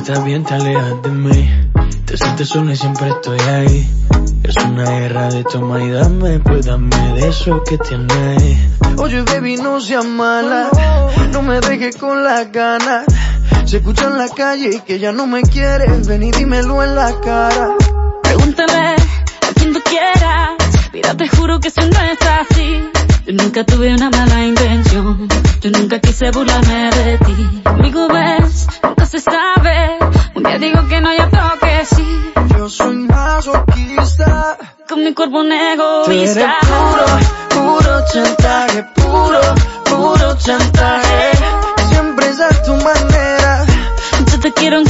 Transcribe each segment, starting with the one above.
estás bien te alejas de mí. Te sientes sola y siempre estoy ahí. Es una guerra de toma y dame, pues dame de eso que tienes. Oye, baby, no seas mala. No me dejes con las ganas. Se escucha en la calle y que ya no me quieres. Ven y dímelo en la cara. Pregúntale a quien tú quieras. Mira, te juro que eso no es así. Yo nunca tuve una mala intención. Yo nunca quise burlarme de ti. Amigo, ves, nunca se sabe. Digo que no, ya toque sí. Yo soy masoquista. Con mi cuerpo egoísta. puro, puro chantaje. Puro, puro chantaje. Siempre es a tu manera. Yo te quiero aunque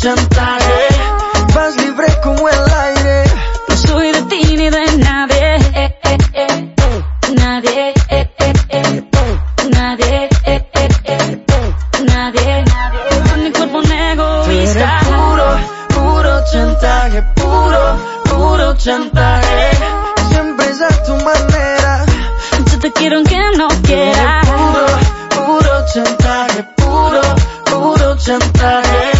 Chantaje. Vas libre como el aire. No soy de ti ni de nadie. Eh, eh, eh. Nadie. eh, eh, eh. Nadie. eh, eh, eh. Nadie. Con mi cuerpo egoísta. puro, puro chantaje. Puro, puro chantaje. Siempre es a tu manera. Yo te quiero aunque no quiera. Puro, puro chantaje. Puro, puro chantaje.